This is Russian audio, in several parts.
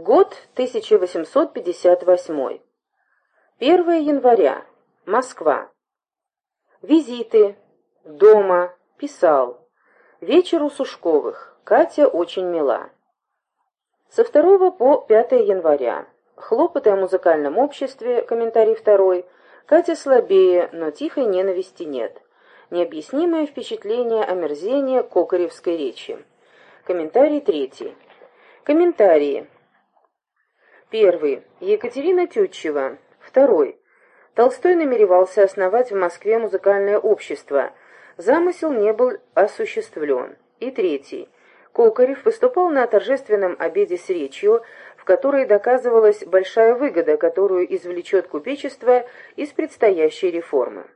Год 1858. 1 января. Москва. Визиты. Дома. Писал. Вечер у Сушковых. Катя очень мила. Со 2 по 5 января. Хлопоты о музыкальном обществе. Комментарий второй. Катя слабее, но тихой ненависти нет. Необъяснимое впечатление омерзения кокоревской речи. Комментарий третий. Комментарии. Первый. Екатерина Тютчева. Второй. Толстой намеревался основать в Москве музыкальное общество. Замысел не был осуществлен. И третий. Кокарев выступал на торжественном обеде с речью, в которой доказывалась большая выгода, которую извлечет купечество из предстоящей реформы.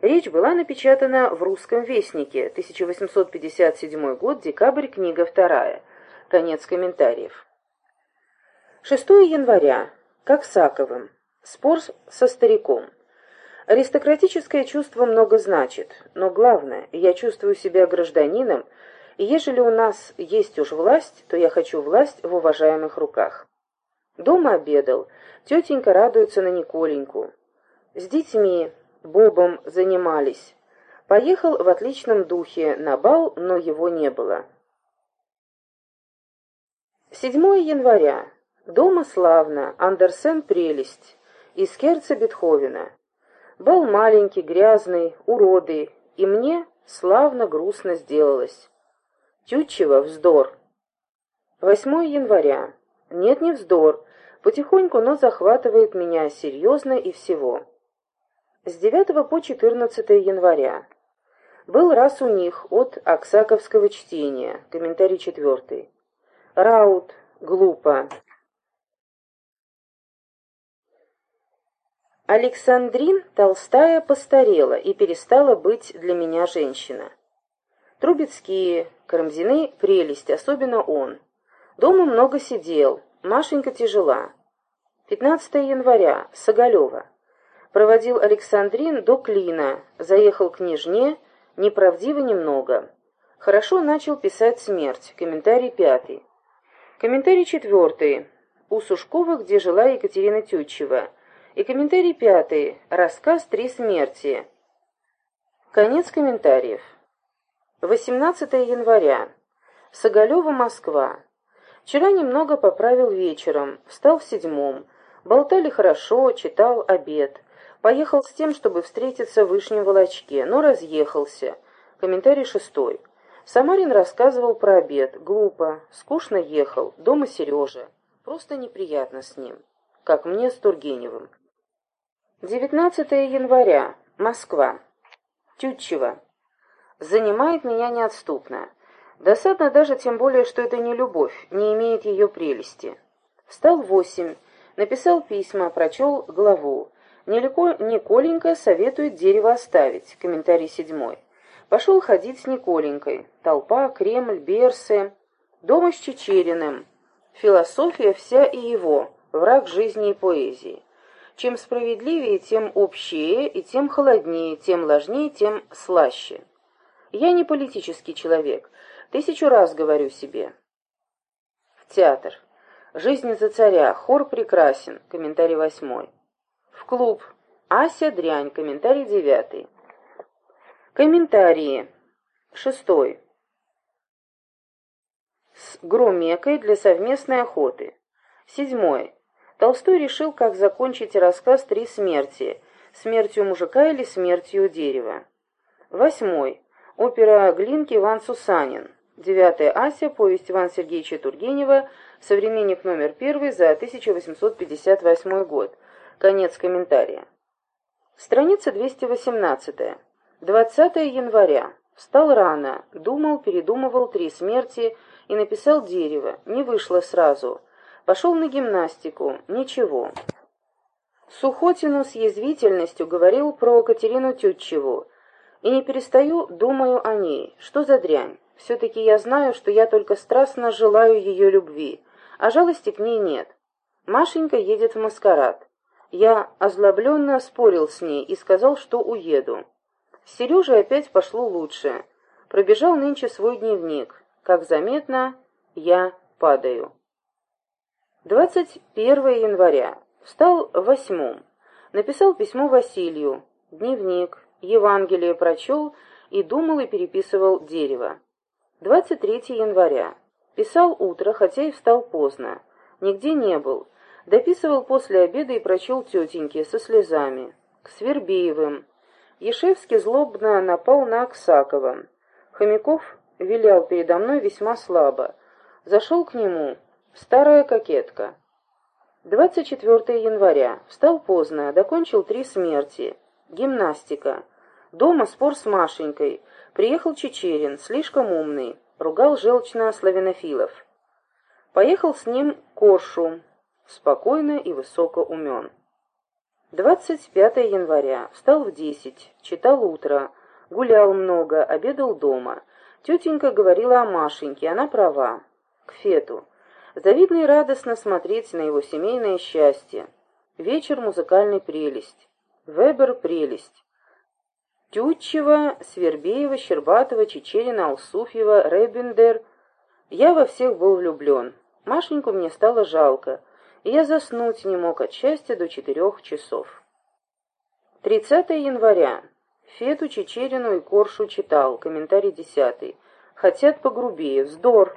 Речь была напечатана в «Русском вестнике», 1857 год, декабрь, книга вторая. Конец комментариев. 6 января. Как Саковым. Спор со стариком. Аристократическое чувство много значит, но главное, я чувствую себя гражданином, и ежели у нас есть уж власть, то я хочу власть в уважаемых руках. Дома обедал, тетенька радуется на Николеньку. С детьми, Бобом занимались. Поехал в отличном духе на бал, но его не было. 7 января. Дома славно, Андерсен прелесть, из Керца Бетховена. Был маленький, грязный, уродый, и мне славно грустно сделалось. Тютчева вздор. 8 января. Нет, не вздор, потихоньку, но захватывает меня серьезно и всего. С 9 по 14 января. Был раз у них от Аксаковского чтения, комментарий четвертый. Раут, глупо. Александрин Толстая постарела и перестала быть для меня женщина. Трубецкие, Карамзины — прелесть, особенно он. Дома много сидел, Машенька тяжела. 15 января, Соголева. Проводил Александрин до Клина, заехал к княжне, неправдиво немного. Хорошо начал писать смерть, комментарий пятый. Комментарий четвертый. У Сушковых, где жила Екатерина Тютчева. И комментарий пятый. Рассказ «Три смерти». Конец комментариев. 18 января. Соголева, Москва. Вчера немного поправил вечером, встал в седьмом. Болтали хорошо, читал обед. Поехал с тем, чтобы встретиться в Вышнем Волочке, но разъехался. Комментарий шестой. Самарин рассказывал про обед. Глупо, скучно ехал, дома Сережа. Просто неприятно с ним. Как мне с Тургеневым. 19 января. Москва. Тютчева. Занимает меня неотступно. Досадно даже тем более, что это не любовь, не имеет ее прелести. Встал восемь, написал письма, прочел главу. Нелеко Николенька советует дерево оставить. Комментарий седьмой. Пошел ходить с Николенькой. Толпа, Кремль, Берсы. Дома с Чечериным. Философия вся и его, враг жизни и поэзии. Чем справедливее, тем общее, и тем холоднее, тем ложнее, тем слаще. Я не политический человек, тысячу раз говорю себе. В театр. Жизнь за царя, хор прекрасен, комментарий восьмой. В клуб. Ася дрянь, комментарий девятый. Комментарии. Шестой. С Громекой для совместной охоты. Седьмой. Толстой решил, как закончить рассказ «Три смерти» — смертью мужика или смертью дерева. Восьмой. Опера Глинки Иван Сусанин. Девятая Ася, повесть Ивана Сергеевича Тургенева, современник номер первый за 1858 год. Конец комментария. Страница 218. 20 января. Встал рано, думал, передумывал три смерти и написал «Дерево». Не вышло сразу. Пошел на гимнастику. Ничего. Сухотину с язвительностью говорил про Катерину Тютчеву. И не перестаю, думаю о ней. Что за дрянь? Все-таки я знаю, что я только страстно желаю ее любви, а жалости к ней нет. Машенька едет в маскарад. Я озлобленно спорил с ней и сказал, что уеду. С Сережей опять пошло лучше. Пробежал нынче свой дневник. Как заметно, я падаю. 21 января. Встал восьмом. Написал письмо Василию. Дневник. Евангелие прочел и думал и переписывал дерево. 23 января. Писал утро, хотя и встал поздно. Нигде не был. Дописывал после обеда и прочел тетеньке со слезами. К Свербеевым. Ешевский злобно напал на Аксакова. Хомяков вилял передо мной весьма слабо. Зашел к нему. Старая кокетка. 24 января. Встал поздно, докончил три смерти. Гимнастика. Дома спор с Машенькой. Приехал Чечерин, слишком умный. Ругал желчно славянофилов. Поехал с ним Коршу. Спокойно и высоко умен. 25 января. Встал в 10. Читал утро. Гулял много, обедал дома. Тетенька говорила о Машеньке, она права. К Фету. Завидно и радостно смотреть на его семейное счастье. Вечер музыкальной прелесть. Вебер прелесть. Тютчева, Свербеева, Щербатова, Чечерина, Алсуфьева, Ребендер. Я во всех был влюблен. Машеньку мне стало жалко, и я заснуть не мог от счастья до четырех часов. 30 января. Фету, Чечерину и Коршу читал. Комментарий десятый. Хотят погрубее. Вздор.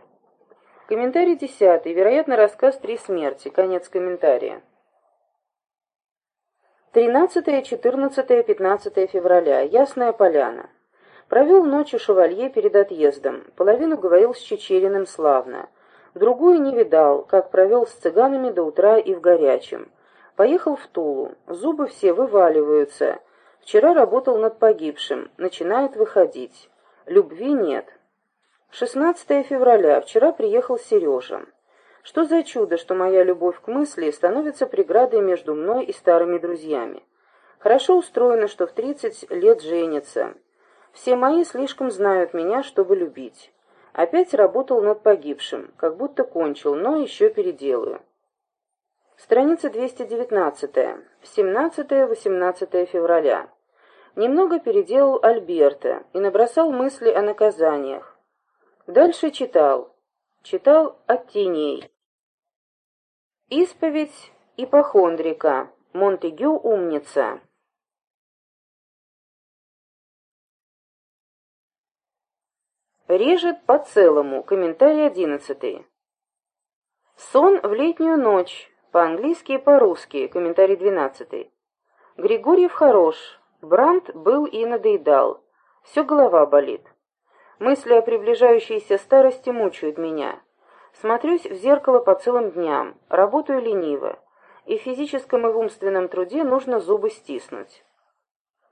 Комментарий десятый. Вероятно, рассказ «Три смерти». Конец комментария. 13, 14, 15 февраля. Ясная поляна. Провел ночь у шевалье перед отъездом. Половину говорил с Чечериным славно. Другую не видал, как провел с цыганами до утра и в горячем. Поехал в Тулу. Зубы все вываливаются. Вчера работал над погибшим. Начинает выходить. Любви нет. 16 февраля. Вчера приехал Сережа. Что за чудо, что моя любовь к мысли становится преградой между мной и старыми друзьями. Хорошо устроено, что в тридцать лет женится. Все мои слишком знают меня, чтобы любить. Опять работал над погибшим, как будто кончил, но еще переделаю. Страница 219. 17-18 февраля. Немного переделал Альберта и набросал мысли о наказаниях. Дальше читал. Читал от теней. Исповедь ипохондрика. Монтегю умница. Режет по целому. Комментарий одиннадцатый. Сон в летнюю ночь. По-английски и по-русски. Комментарий двенадцатый. Григорьев хорош. Бранд был и надоедал. Все голова болит. Мысли о приближающейся старости мучают меня. Смотрюсь в зеркало по целым дням, работаю лениво, и в физическом и в умственном труде нужно зубы стиснуть.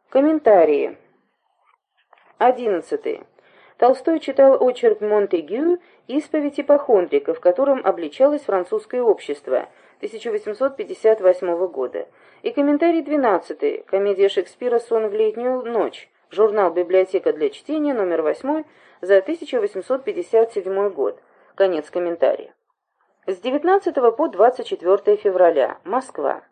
Комментарии. Одиннадцатый. Толстой читал очерк Монтегю «Исповедь ипохондрика», в котором обличалось французское общество 1858 года, и комментарий двенадцатый. Комедия Шекспира «Сон в летнюю ночь», журнал «Библиотека для чтения», номер 8 за 1857 год. Конец комментария. С 19 по 24 февраля. Москва.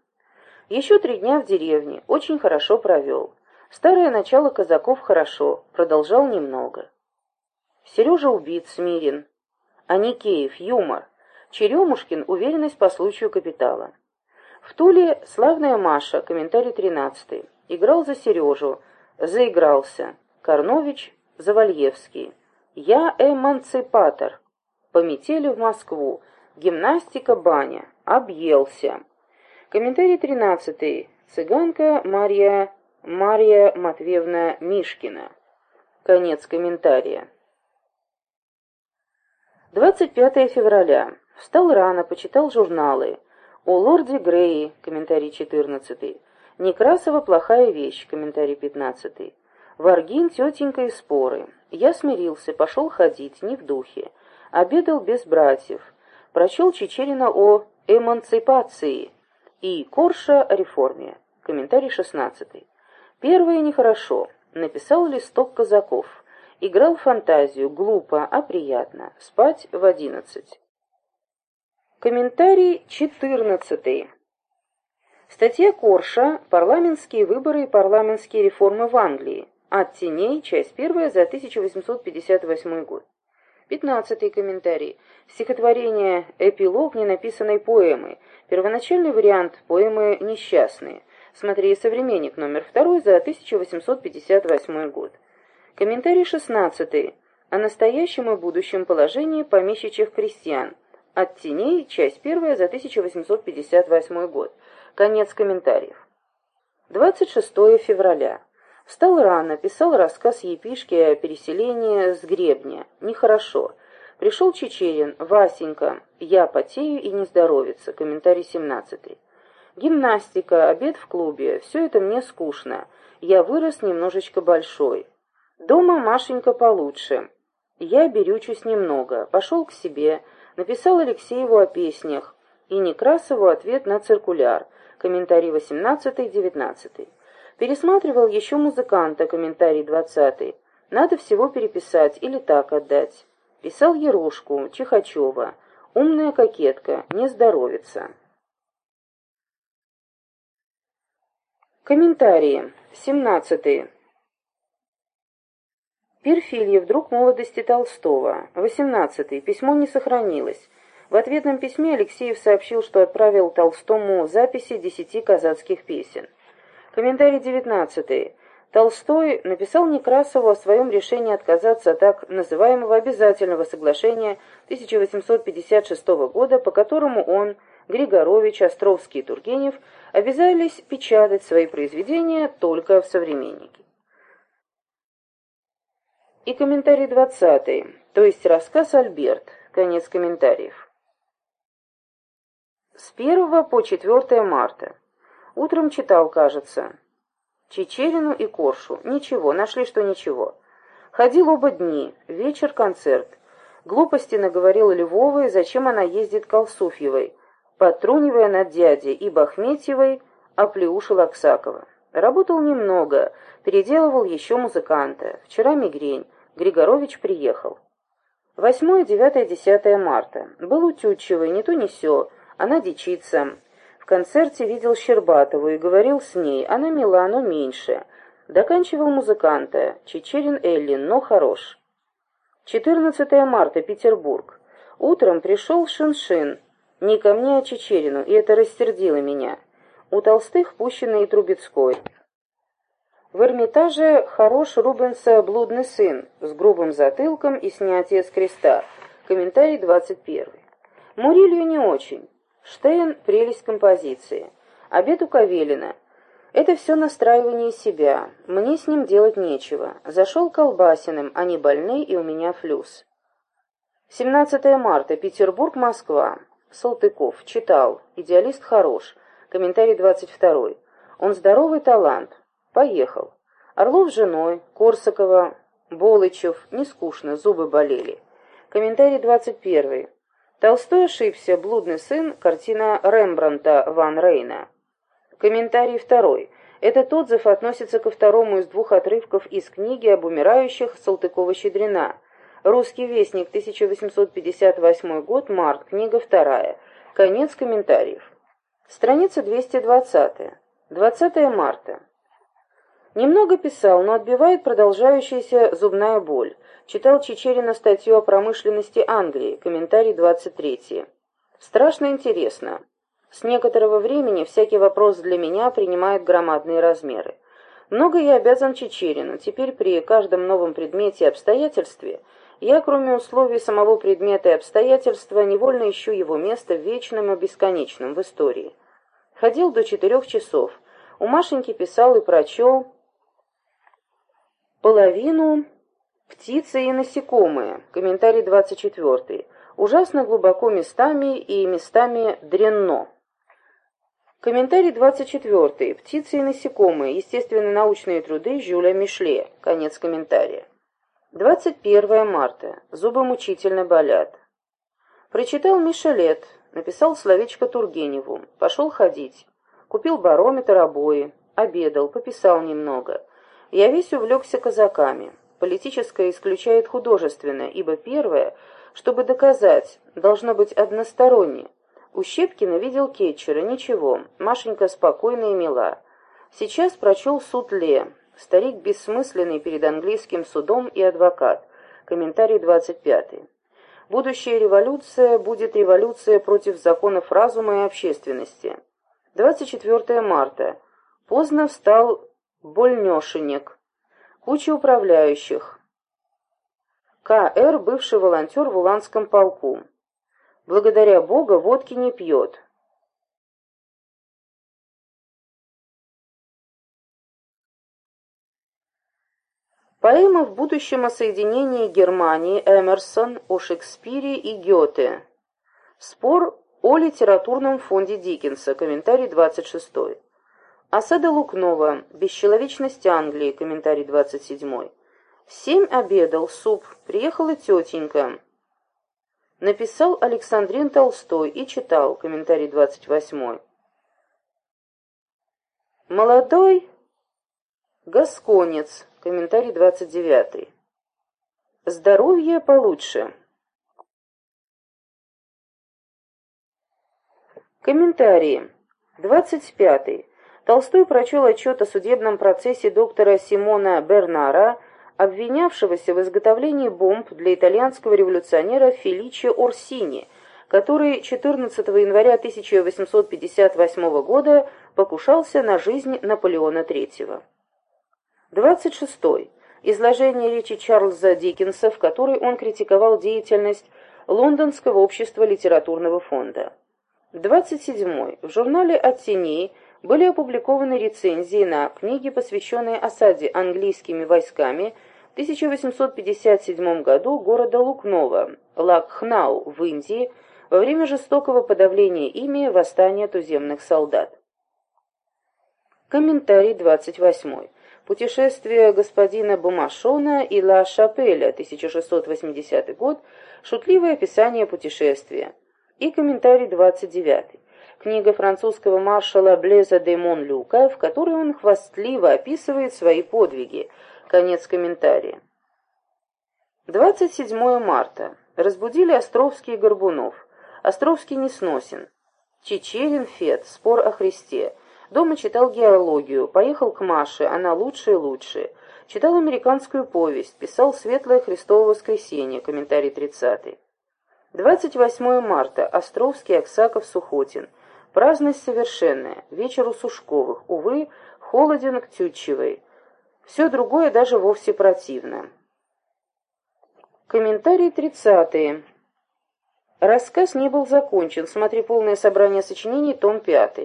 Еще три дня в деревне. Очень хорошо провел. Старое начало казаков хорошо. Продолжал немного. Сережа убит, Смирин. Аникеев, юмор. Черемушкин, уверенность по случаю капитала. В Туле славная Маша, комментарий 13 Играл за Сережу. Заигрался. Корнович, Завальевский. Я эмансипатор. Пометели в Москву. Гимнастика, баня. Объелся. Комментарий тринадцатый. Цыганка Марья... Марья Матвеевна Мишкина. Конец комментария. 25 февраля. Встал рано, почитал журналы. О лорде Грее, комментарий 14. Некрасова плохая вещь, комментарий 15. Варгин, тетенька и споры. Я смирился, пошел ходить, не в духе обедал без братьев, прочел Чечерина о эмансипации и Корша о реформе. Комментарий 16. Первое нехорошо. Написал листок казаков. Играл фантазию, глупо, а приятно. Спать в одиннадцать. Комментарий 14. Статья Корша «Парламентские выборы и парламентские реформы в Англии». От теней, часть первая за 1858 год. Пятнадцатый комментарий. Стихотворение «Эпилог ненаписанной поэмы». Первоначальный вариант поэмы «Несчастные». Смотри «Современник» номер 2 за 1858 год. Комментарий 16. О настоящем и будущем положении помещичьих крестьян. От теней, часть 1 за 1858 год. Конец комментариев. 26 февраля. Встал рано, писал рассказ епишки о переселении с гребня. Нехорошо. Пришел Чечерин, Васенька, я потею и не здоровится. Комментарий 17. Гимнастика, обед в клубе, все это мне скучно. Я вырос немножечко большой. Дома Машенька получше. Я берючусь немного. Пошел к себе, написал Алексееву о песнях и Некрасову ответ на циркуляр. Комментарий 18-19. Пересматривал еще музыканта, комментарий 20. Надо всего переписать или так отдать. Писал Ерошку, Чихачева. Умная кокетка, не здоровится. Комментарии. 17. Перфильев, друг молодости Толстого. 18. Письмо не сохранилось. В ответном письме Алексеев сообщил, что отправил Толстому записи десяти казацких песен. Комментарий 19. Толстой написал Некрасову о своем решении отказаться от так называемого обязательного соглашения 1856 года, по которому он, Григорович, Островский и Тургенев обязались печатать свои произведения только в «Современнике». И комментарий 20, то есть рассказ «Альберт», конец комментариев. С 1 по 4 марта. Утром читал, кажется. Чечерину и Коршу. Ничего, нашли, что ничего. Ходил оба дни. Вечер концерт. Глупости наговорила Львовой, зачем она ездит к Алсуфьевой, потрунивая над дядей и Бахметьевой, оплеушил Аксакова. Работал немного, переделывал еще музыканта. Вчера мигрень. Григорович приехал. 8, 9, 10 марта. Был у Тютчевой, не то не сё. Она дичится. В концерте видел Щербатову и говорил с ней. Она мила, но меньше. Доканчивал музыканта. Чечерин Эллин, но хорош. 14 марта, Петербург. Утром пришел Шиншин. Не ко мне, а Чечерину, и это растердило меня. У Толстых пущенный Трубецкой. В Эрмитаже хорош Рубенса «Блудный сын» с грубым затылком и снятие с креста. Комментарий 21. Мурилью не очень. Штейн — прелесть композиции. Обед у Кавелина. Это все настраивание себя. Мне с ним делать нечего. Зашел Колбасиным, они больны, и у меня флюс. 17 марта. Петербург, Москва. Салтыков. Читал. Идеалист хорош. Комментарий 22. Он здоровый талант. Поехал. Орлов с женой, Корсакова, Болычев. Не скучно, зубы болели. Комментарий 21. Толстой ошибся, «Блудный сын», картина Рембранта Ван Рейна. Комментарий второй. Этот отзыв относится ко второму из двух отрывков из книги об умирающих Салтыкова-Щедрина. «Русский вестник», 1858 год, март, книга вторая. Конец комментариев. Страница 220. 20 марта. Немного писал, но отбивает продолжающаяся зубная боль. Читал Чечерина статью о промышленности Англии, комментарий 23. Страшно интересно. С некоторого времени всякий вопрос для меня принимает громадные размеры. Много я обязан Чечерину. Теперь при каждом новом предмете и обстоятельстве я, кроме условий самого предмета и обстоятельства, невольно ищу его место в вечном и бесконечном в истории. Ходил до четырех часов. У Машеньки писал и прочел половину Птицы и насекомые. Комментарий 24. Ужасно глубоко местами и местами дренно. Комментарий 24. Птицы и насекомые. Естественно-научные труды Жюля Мишле. Конец комментария. 21 марта. Зубы мучительно болят. Прочитал Мишелет. Написал словечко Тургеневу. Пошел ходить. Купил барометр, обои. Обедал, пописал немного. Я весь увлекся казаками. Политическое исключает художественное, ибо первое, чтобы доказать, должно быть односторонне. У Щепкина видел Кетчера, ничего, Машенька спокойна и мила. Сейчас прочел суд Ле, старик бессмысленный перед английским судом и адвокат. Комментарий 25. Будущая революция будет революция против законов разума и общественности. 24 марта. Поздно встал Больнешенек. Куча управляющих. К.Р. бывший волонтер в Уланском полку. Благодаря Бога водки не пьет. Поэма в будущем о соединении Германии Эмерсон о Шекспире и Гёте. Спор о литературном фонде Диккенса. Комментарий 26. Осада Лукнова. Бесчеловечность Англии. Комментарий 27. В семь обедал, суп. Приехала тетенька. Написал Александрин Толстой и читал. Комментарий 28. Молодой гасконец. Комментарий 29. Здоровье получше. Комментарии. 25. Толстой прочел отчет о судебном процессе доктора Симона Бернара, обвинявшегося в изготовлении бомб для итальянского революционера Феличи Орсини, который 14 января 1858 года покушался на жизнь Наполеона III. 26. Изложение речи Чарльза Диккенса, в которой он критиковал деятельность Лондонского общества литературного фонда. 27. В журнале «От теней» были опубликованы рецензии на книги, посвященные осаде английскими войсками в 1857 году города Лукнова, Лакхнау в Индии, во время жестокого подавления ими восстания туземных солдат. Комментарий 28. Путешествие господина Бумашона и Ла Шапеля, 1680 год, шутливое описание путешествия. И комментарий 29. Книга французского маршала Блеза де Монлюка, в которой он хвастливо описывает свои подвиги. Конец комментария. 27 марта. Разбудили Островский и Горбунов. Островский не сносен. Чечерин, Фет, спор о Христе. Дома читал геологию, поехал к Маше, она лучше и лучше. Читал американскую повесть, писал «Светлое Христово воскресенье», комментарий 30. 28 марта. Островский, Аксаков, Сухотин. Праздность совершенная. Вечер у Сушковых. Увы, холоден к Тютчевой. Все другое даже вовсе противно. Комментарий 30. Рассказ не был закончен. Смотри полное собрание сочинений, том 5.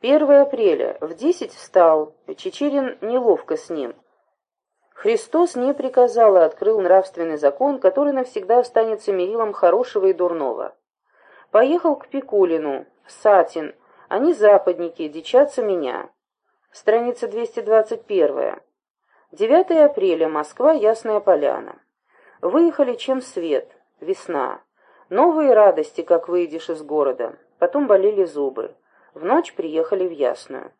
1 апреля. В десять встал. Чечерин неловко с ним. Христос не приказал и открыл нравственный закон, который навсегда останется мерилом хорошего и дурного. Поехал к Пикулину, Сатин, они западники, дичатся меня. Страница 221. 9 апреля, Москва, Ясная Поляна. Выехали чем свет, весна. Новые радости, как выйдешь из города. Потом болели зубы. В ночь приехали в Ясную.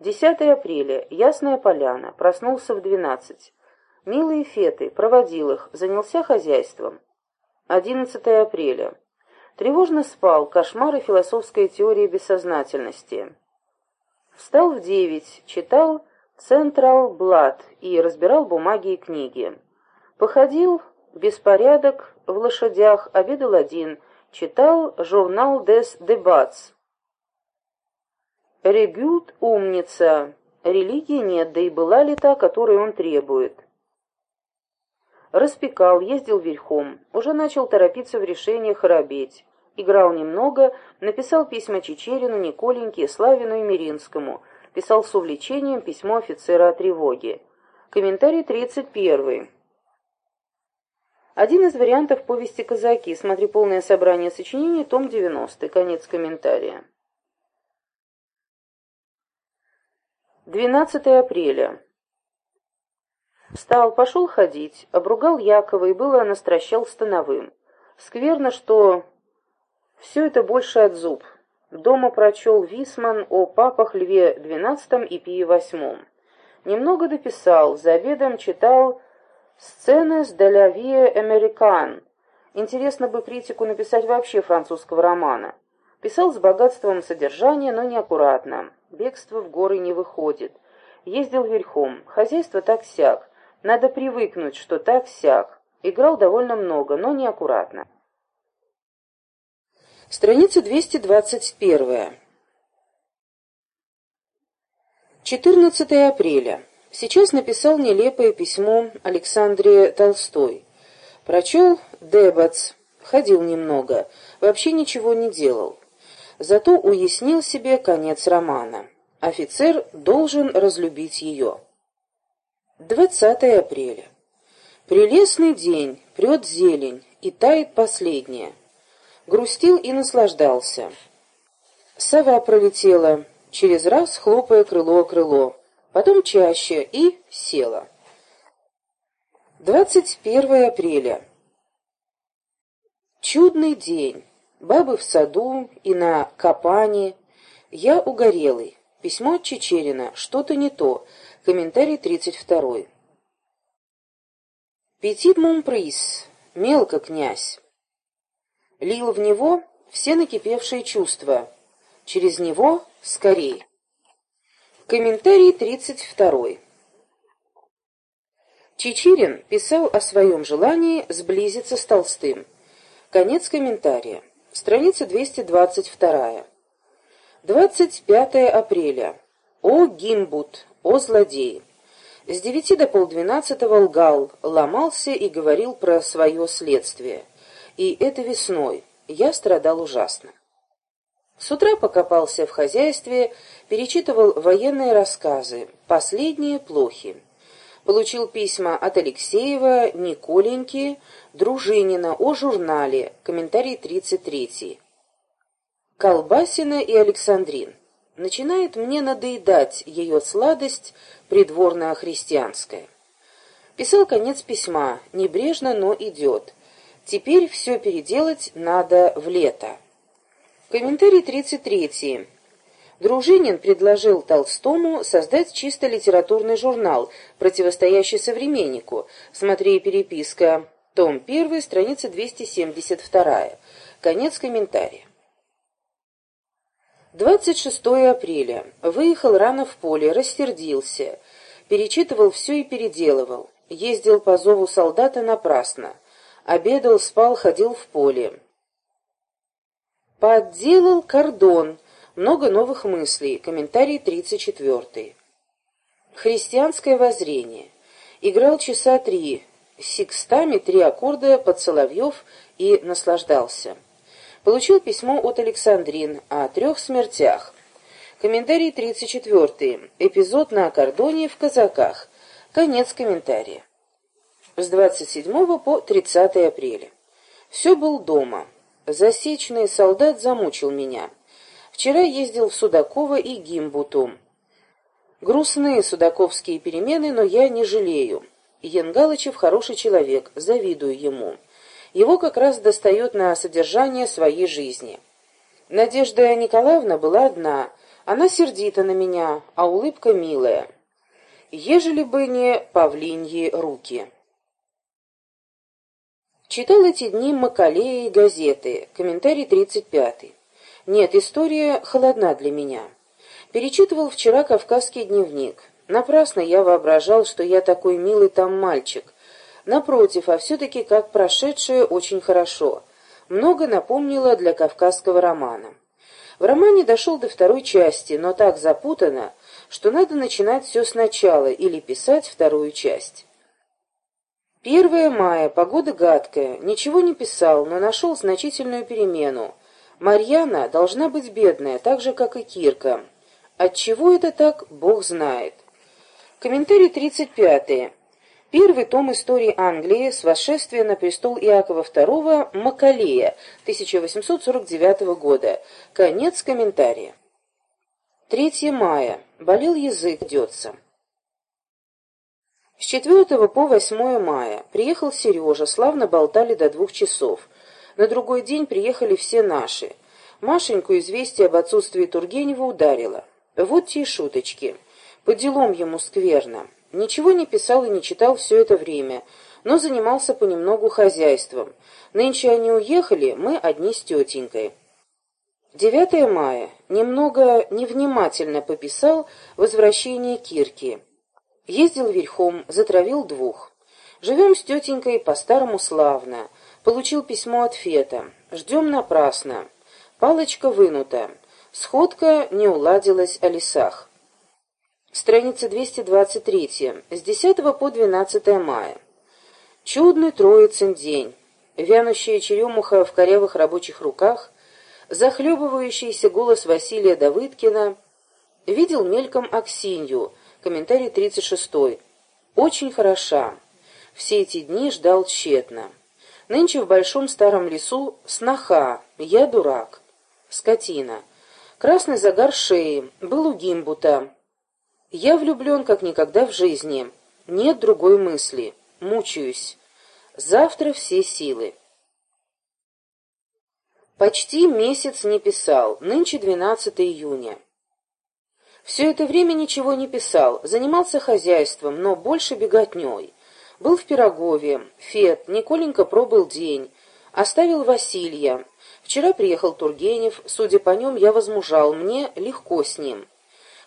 10 апреля. Ясная поляна. Проснулся в 12. Милые феты. Проводил их. Занялся хозяйством. 11 апреля. Тревожно спал. Кошмары философской теории бессознательности. Встал в 9. Читал Централ Блад и разбирал бумаги и книги. Походил беспорядок в лошадях, обедал один. Читал журнал Des Debats Регют умница. Религии нет, да и была ли та, которую он требует. Распекал, ездил верхом, уже начал торопиться в решении хоробеть. Играл немного, написал письма Чечерину, Николеньке, Славину и Миринскому. Писал с увлечением письмо офицера о тревоге. Комментарий 31. Один из вариантов повести «Казаки». Смотри полное собрание сочинений, том 90. Конец комментария. 12 апреля. Встал, пошел ходить, обругал Якова и было настращал становым. Скверно, что все это больше от зуб. Дома прочел Висман о папах Льве XII и Пии VIII. Немного дописал, за обедом читал «Сцены с Делявие Американ». Интересно бы критику написать вообще французского романа. Писал с богатством содержания, но неаккуратно. Бегство в горы не выходит. Ездил верхом. Хозяйство так-сяк. Надо привыкнуть, что так-сяк. Играл довольно много, но неаккуратно. Страница 221. 14 апреля. Сейчас написал нелепое письмо Александре Толстой. Прочел Дебац, ходил немного, вообще ничего не делал. Зато уяснил себе конец романа. Офицер должен разлюбить ее. 20 апреля. Прелестный день, прет зелень, и тает последняя. Грустил и наслаждался. Сова пролетела, через раз хлопая крыло о крыло, потом чаще и села. 21 апреля. Чудный день. Бабы в саду и на капане. Я угорелый. Письмо от Чечерина. Что-то не то. Комментарий 32. Петит Мумприс. Мелко, князь. Лил в него все накипевшие чувства. Через него скорей. Комментарий 32. Чичирин писал о своем желании сблизиться с Толстым. Конец комментария. Страница 222. 25 апреля. О Гимбут, о злодей. С девяти до полдвенадцатого лгал, ломался и говорил про свое следствие. И это весной. Я страдал ужасно. С утра покопался в хозяйстве, перечитывал военные рассказы, последние плохи. Получил письма от Алексеева, Николеньки, Дружинина о журнале, комментарий 33. Колбасина и Александрин. Начинает мне надоедать ее сладость придворная христианская. Писал конец письма, небрежно, но идет. Теперь все переделать надо в лето. Комментарий 33. Дружинин предложил Толстому создать чисто литературный журнал, противостоящий современнику. Смотри переписка. Том 1, страница 272. Конец комментария. 26 апреля. Выехал рано в поле, рассердился. Перечитывал все и переделывал. Ездил по зову солдата напрасно. Обедал, спал, ходил в поле. Подделал кордон. Много новых мыслей. Комментарий 34. Христианское воззрение. Играл часа три. С секстами три аккорда под Соловьев и наслаждался. Получил письмо от Александрин о трех смертях. Комментарий 34. Эпизод на кордоне в казаках. Конец комментария. С 27 по 30 апреля. Все был дома. Засечный солдат замучил меня. Вчера ездил в Судаково и Гимбуту. Грустные судаковские перемены, но я не жалею. Янгалычев хороший человек, завидую ему его как раз достает на содержание своей жизни. Надежда Николаевна была одна, она сердита на меня, а улыбка милая. Ежели бы не павлиньи руки. Читал эти дни Макалея и газеты, комментарий 35 Нет, история холодна для меня. Перечитывал вчера «Кавказский дневник». Напрасно я воображал, что я такой милый там мальчик, Напротив, а все-таки как прошедшее очень хорошо. Много напомнило для кавказского романа. В романе дошел до второй части, но так запутано, что надо начинать все сначала или писать вторую часть. 1 мая, погода гадкая, ничего не писал, но нашел значительную перемену. Марьяна должна быть бедная, так же, как и Кирка. Отчего это так, Бог знает. Комментарий 35. Первый том истории Англии с восшествия на престол Иакова II Макалея 1849 года. Конец комментария. 3 мая. Болел язык, дется. С 4 по 8 мая приехал Сережа, славно болтали до двух часов. На другой день приехали все наши. Машеньку известие об отсутствии Тургенева ударило. Вот те шуточки. По делам ему скверно. Ничего не писал и не читал все это время, но занимался понемногу хозяйством. Нынче они уехали, мы одни с тетенькой. 9 мая. Немного невнимательно пописал возвращение Кирки. Ездил верхом, затравил двух. Живем с тетенькой по-старому славно. Получил письмо от Фета. Ждем напрасно. Палочка вынута. Сходка не уладилась о лесах. Страница 223. С 10 по 12 мая. Чудный Троицын день. Вянущая черемуха в корявых рабочих руках, захлебывающийся голос Василия Давыдкина, видел мельком Аксинью, комментарий 36 Очень хороша. Все эти дни ждал тщетно. Нынче в большом старом лесу сноха, я дурак. Скотина. Красный загар шеи, был у гимбута. Я влюблен, как никогда в жизни. Нет другой мысли. Мучаюсь. Завтра все силы. Почти месяц не писал, нынче 12 июня. Все это время ничего не писал, занимался хозяйством, но больше беготней. Был в Пирогове, Фет, Николенька пробыл день, оставил Василия. Вчера приехал Тургенев, судя по нем, я возмужал, мне легко с ним.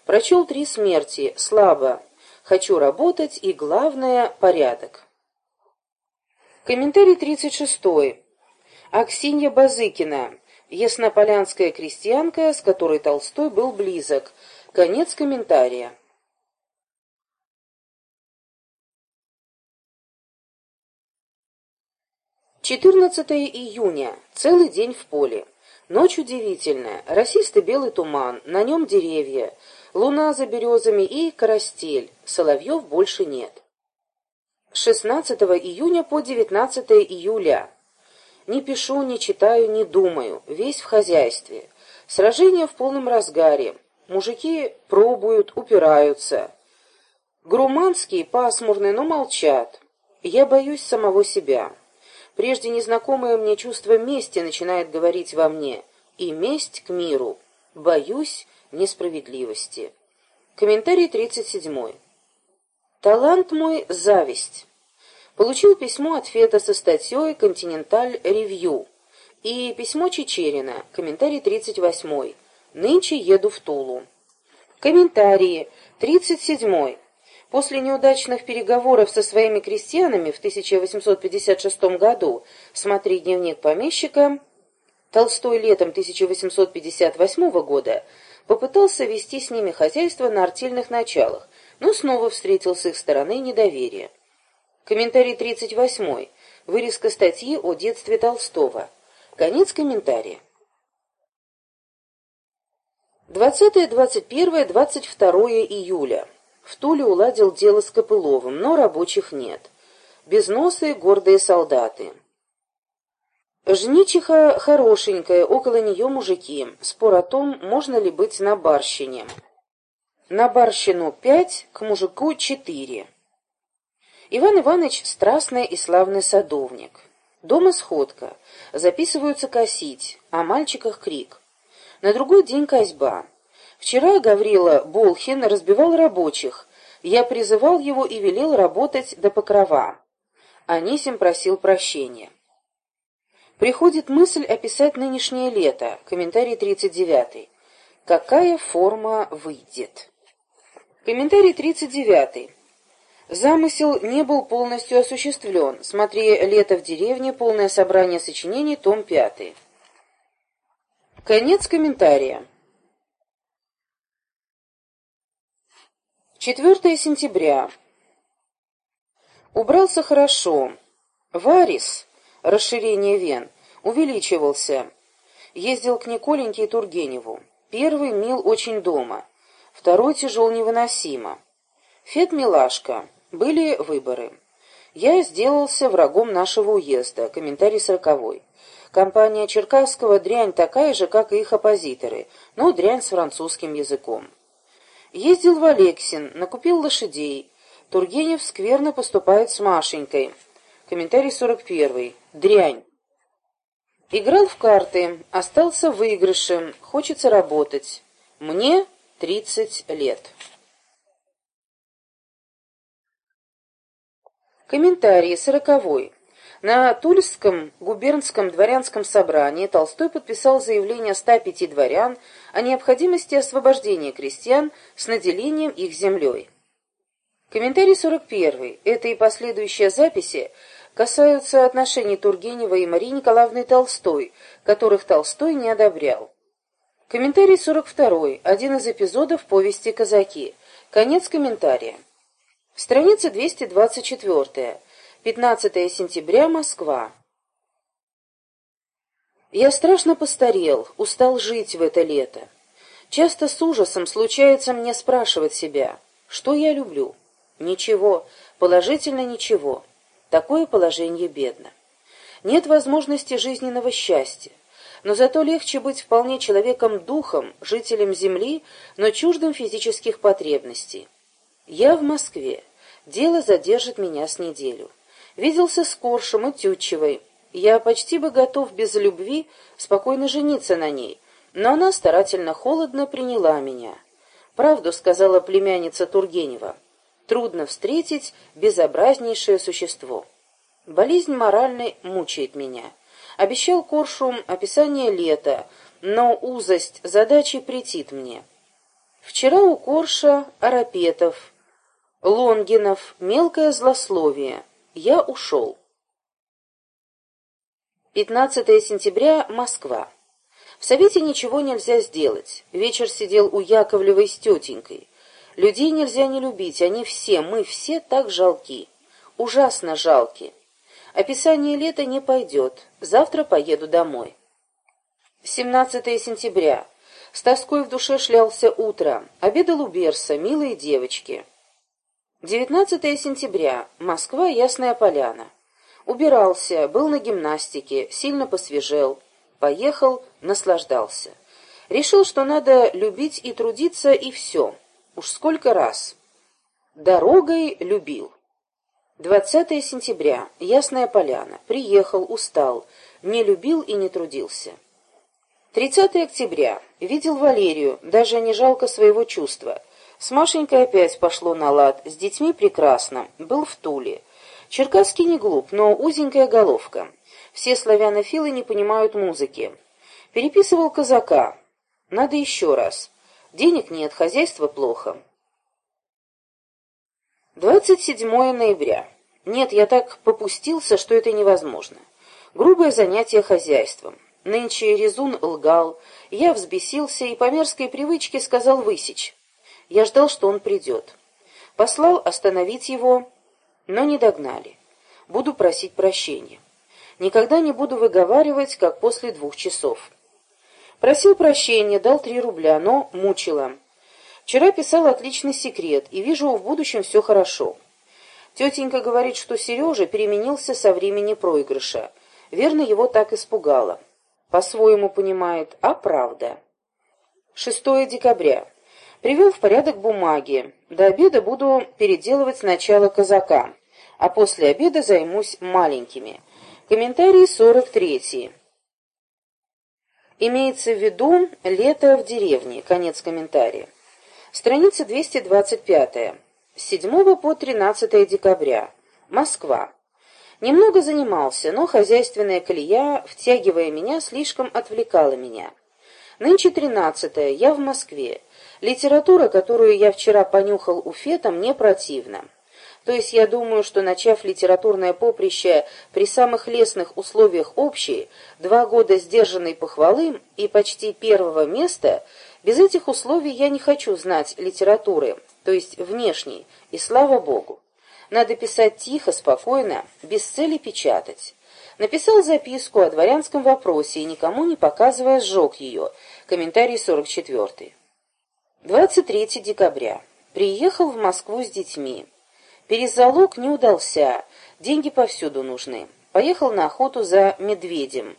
Прочел три смерти, слабо. Хочу работать и, главное, порядок. Комментарий 36. Аксинья Базыкина, яснополянская крестьянка, с которой Толстой был близок. Конец комментария. Четырнадцатое июня. Целый день в поле. Ночь удивительная. Росистый белый туман, на нем деревья, луна за березами и карастель. Соловьев больше нет. 16 июня по 19 июля. Не пишу, не читаю, не думаю. Весь в хозяйстве. Сражение в полном разгаре. Мужики пробуют, упираются. Груманские пасмурные, но молчат. Я боюсь самого себя. Прежде незнакомое мне чувство мести начинает говорить во мне, и месть к миру. Боюсь несправедливости. Комментарий 37. Талант мой — зависть. Получил письмо от Фета со статьей «Континенталь Ревью» и письмо Чечерина, комментарий 38. Нынче еду в Тулу. Комментарии. 37. После неудачных переговоров со своими крестьянами в 1856 году, смотри дневник помещика, Толстой летом 1858 года попытался вести с ними хозяйство на артельных началах, но снова встретил с их стороны недоверие. Комментарий 38. Вырезка статьи о детстве Толстого. Конец комментария. 20, 21, 22 июля. В Туле уладил дело с Копыловым, но рабочих нет. Безносые гордые солдаты. Жничиха хорошенькая, около нее мужики. Спор о том, можно ли быть на барщине. На барщину пять, к мужику четыре. Иван Иванович страстный и славный садовник. Дома сходка. Записываются косить, о мальчиках крик. На другой день козьба. Вчера Гаврила Болхин разбивал рабочих. Я призывал его и велел работать до покрова. Анисим просил прощения. Приходит мысль описать нынешнее лето. Комментарий 39. Какая форма выйдет? Комментарий 39. Замысел не был полностью осуществлен. Смотри «Лето в деревне», полное собрание сочинений, том 5. Конец комментария. 4 сентября. Убрался хорошо. Варис, расширение вен, увеличивался. Ездил к Николеньке и Тургеневу. Первый мил очень дома, второй тяжел невыносимо. Фет милашка. Были выборы. Я сделался врагом нашего уезда. Комментарий сороковой. Компания Черкасского дрянь такая же, как и их оппозиторы, но дрянь с французским языком. Ездил в Алексин, накупил лошадей. Тургенев скверно поступает с Машенькой. Комментарий 41. Дрянь. Играл в карты, остался выигрышем, хочется работать. Мне 30 лет. Комментарий сороковой. На Тульском губернском дворянском собрании Толстой подписал заявление 105 дворян о необходимости освобождения крестьян с наделением их землей. Комментарий 41. Это и последующие записи касаются отношений Тургенева и Марии Николаевны Толстой, которых Толстой не одобрял. Комментарий 42. Один из эпизодов повести «Казаки». Конец комментария. Страница 224. 15 сентября. Москва. Я страшно постарел, устал жить в это лето. Часто с ужасом случается мне спрашивать себя, что я люблю. Ничего, положительно ничего. Такое положение бедно. Нет возможности жизненного счастья. Но зато легче быть вполне человеком-духом, жителем земли, но чуждым физических потребностей. Я в Москве. Дело задержит меня с неделю. Виделся с Коршем и Тютчевой. Я почти бы готов без любви спокойно жениться на ней, но она старательно холодно приняла меня. Правду сказала племянница Тургенева. Трудно встретить безобразнейшее существо. Болезнь моральной мучает меня. Обещал Коршу описание лета, но узость задачи претит мне. Вчера у Корша Арапетов, Лонгинов, мелкое злословие. Я ушел. 15 сентября, Москва. В совете ничего нельзя сделать. Вечер сидел у Яковлевой с тетенькой. Людей нельзя не любить, они все, мы все так жалки. Ужасно жалки. Описание лета не пойдет. Завтра поеду домой. 17 сентября. С тоской в душе шлялся утро. Обедал у Берса, милые девочки. 19 сентября. Москва, Ясная Поляна. Убирался, был на гимнастике, сильно посвежел. Поехал, наслаждался. Решил, что надо любить и трудиться, и все. Уж сколько раз. Дорогой любил. 20 сентября. Ясная поляна. Приехал, устал. Не любил и не трудился. 30 октября. Видел Валерию, даже не жалко своего чувства. С Машенькой опять пошло на лад, с детьми прекрасно. Был в Туле. Черкасский не глуп, но узенькая головка. Все славянофилы не понимают музыки. Переписывал казака. Надо еще раз. Денег нет, хозяйство плохо. 27 ноября. Нет, я так попустился, что это невозможно. Грубое занятие хозяйством. Нынче Резун лгал, я взбесился и по мерзкой привычке сказал высечь. Я ждал, что он придет. Послал остановить его, но не догнали. Буду просить прощения. Никогда не буду выговаривать, как после двух часов. Просил прощения, дал три рубля, но мучила. Вчера писал отличный секрет, и вижу, в будущем все хорошо. Тетенька говорит, что Сережа переменился со времени проигрыша. Верно, его так испугало. По-своему понимает, а правда. 6 декабря. Привел в порядок бумаги. До обеда буду переделывать сначала казака, а после обеда займусь маленькими. Комментарий 43. Имеется в виду «Лето в деревне». Конец комментария. Страница 225. С 7 по 13 декабря. Москва. Немного занимался, но хозяйственная колея, втягивая меня, слишком отвлекала меня. Нынче 13 я в Москве. Литература, которую я вчера понюхал у Фета, мне противна. То есть я думаю, что, начав литературное поприще при самых лестных условиях общей, два года сдержанной похвалы и почти первого места, без этих условий я не хочу знать литературы, то есть внешней, и слава Богу. Надо писать тихо, спокойно, без цели печатать. Написал записку о дворянском вопросе и никому не показывая сжег ее. Комментарий 44. 23 декабря. Приехал в Москву с детьми. Перезалог не удался, деньги повсюду нужны. Поехал на охоту за медведем.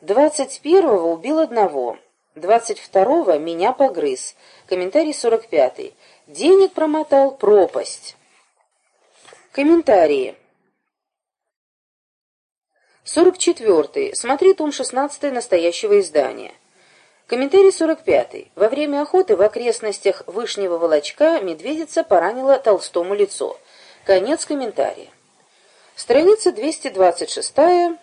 Двадцать первого убил одного, двадцать второго меня погрыз. Комментарий сорок пятый. Денег промотал пропасть. Комментарии. Сорок четвертый. Смотри том шестнадцатый настоящего издания. Комментарий 45. Во время охоты в окрестностях Вышнего Волочка медведица поранила Толстому лицо. Конец комментария. Страница 226.